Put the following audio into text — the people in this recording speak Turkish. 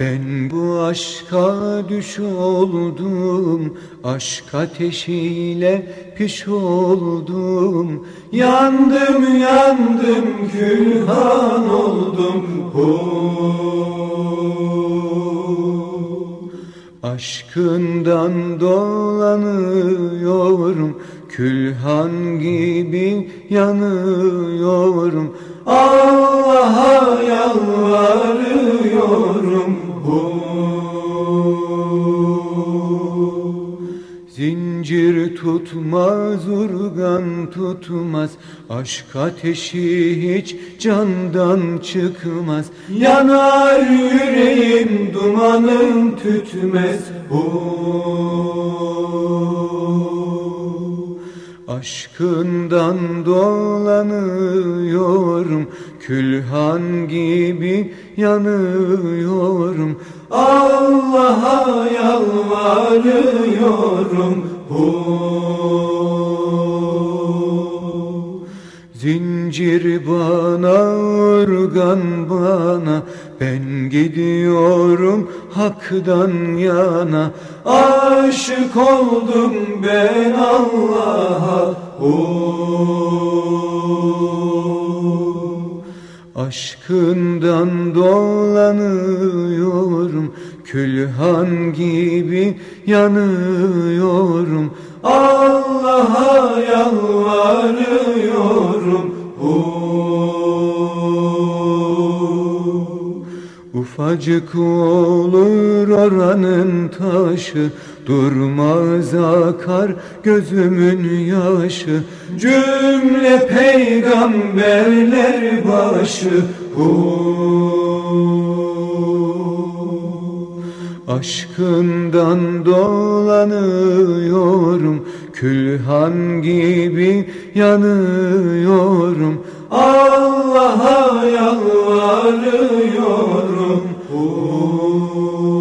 Ben bu aşka düş oldum, aşk ateşiyle piş oldum. Yandım yandım külhan oldum. Hu. Aşkından dolanıyorum, külhan gibi yanıyorum. Allah'a yalvarıyorum. Zincir tutmaz, urgan tutmaz. Aşk ateşi hiç candan çıkmaz. Yanar yüreğim dumanın tütmez Aşkından dolanıyorum Külhan gibi yanıyorum Allah'a yalvarıyorum Hu. Zincir bana, organ bana. Ben gidiyorum haktan yana. Aşık oldum ben Allah'a. Aşkından dolanıyorum. Külhan gibi yanıyorum. Allah'a yalvarıyorum Ufacık olur oranın taşı Durmaz akar gözümün yaşı. Cümle peygamberler başı. Aşkından dolanıyorum Külhan gibi yanıyorum. Allah'a yalvarıyorum Ooh.